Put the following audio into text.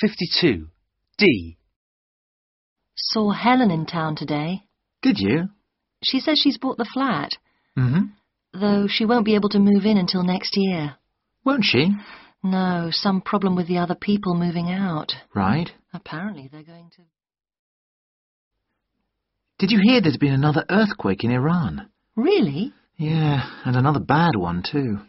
52. D. Saw Helen in town today. Did you? She says she's bought the flat, Mm-hmm. though she won't be able to move in until next year. Won't she? No, some problem with the other people moving out. Right. Apparently they're going to... Did you hear there's been another earthquake in Iran? Really? Yeah, and another bad one, too.